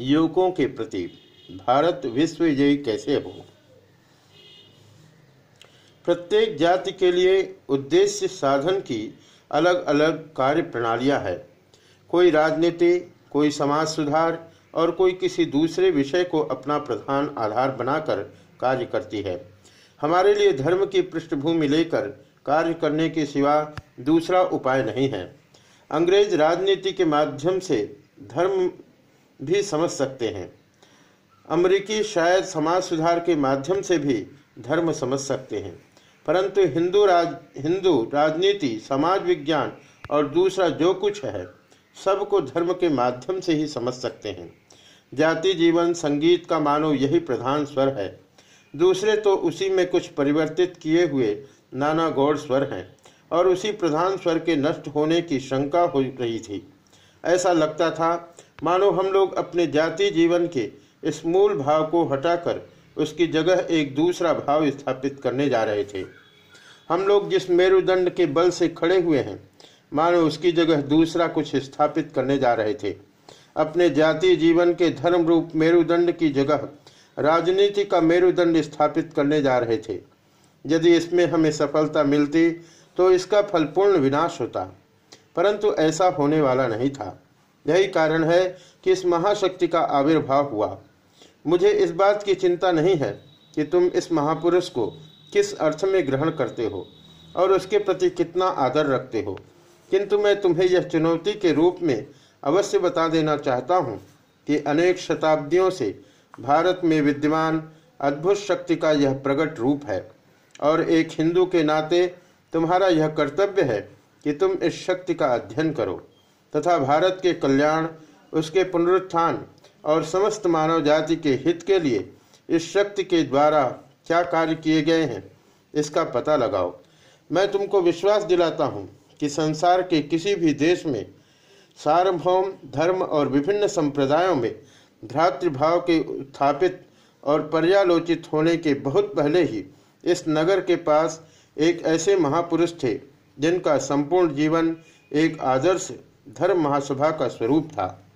युवकों के प्रति भारत विश्व विजयी कैसे हो? प्रत्येक जाति के लिए उद्देश्य साधन की अलग अलग कार्य प्रणालियाँ है। कोई राजनीति, कोई समाज सुधार और कोई किसी दूसरे विषय को अपना प्रधान आधार बनाकर कार्य करती है। हमारे लिए धर्म की पृष्ठभूमि लेकर कार्य करने के सिवा दूसरा उपाय नहीं है। अंग्रेज़ राजनीति के माध्यम से धर्म भी समझ सकते हैं। अमरीकी शायद समाज सुधार के माध्यम से भी धर्म समझ सकते हैं। परंतु हिंदू राज, हिंदू राजनीति, समाज विज्ञान और दूसरा जो कुछ है, सबको धर्म के माध्यम से ही समझ सकते हैं। जाति, जीवन, संगीत का मानो यही प्रधान स्वर है। दूसरे तो उसी में कुछ परिवर्तित किए हुए नाना गौड़ स्वर हैं और उसी प्रधान स्वर के नष्ट होने की शंका हो रही थी। ऐसा लगता था मानो हम लोग अपने जाति जीवन के इस मूल भाव को हटाकर उसकी जगह एक दूसरा भाव स्थापित करने जा रहे थे। हम लोग जिस मेरुदंड के बल से खड़े हुए हैं, मानो उसकी जगह दूसरा कुछ स्थापित करने जा रहे थे। अपने जाति जीवन के धर्म रूप मेरुदंड की जगह राजनीति का मेरुदंड स्थापित करने जा रहे थे। यदि इसमें हमें सफलता मिलती तो इसका फल पूर्ण विनाश होता। परंतु ऐसा होने वाला नहीं था। यही कारण है कि इस महाशक्ति का आविर्भाव हुआ। मुझे इस बात की चिंता नहीं है कि तुम इस महापुरुष को किस अर्थ में ग्रहण करते हो और उसके प्रति कितना आदर रखते हो। किंतु मैं तुम्हें यह चुनौती के रूप में अवश्य बता देना चाहता हूँ कि अनेक शताब्दियों से भारत में विद्यमान अद्भुत शक्ति का यह प्रकट रूप है और एक हिंदू के नाते तुम्हारा यह कर्तव्य है कि तुम इस शक्ति का अध्ययन करो। तथा भारत के कल्याण, उसके पुनरुत्थान और समस्त मानव जाति के हित के लिए इस शक्ति के द्वारा क्या कार्य किए गए हैं, इसका पता लगाओ। मैं तुमको विश्वास दिलाता हूँ कि संसार के किसी भी देश में सार्वभौम धर्म और विभिन्न संप्रदायों में भ्रातृभाव के स्थापित और पर्यालोचित होने के बहुत पहले ही इस नगर के पास एक ऐसे महापुरुष थे जिनका संपूर्ण जीवन एक आदर्श धर्म महासभा का स्वरूप था।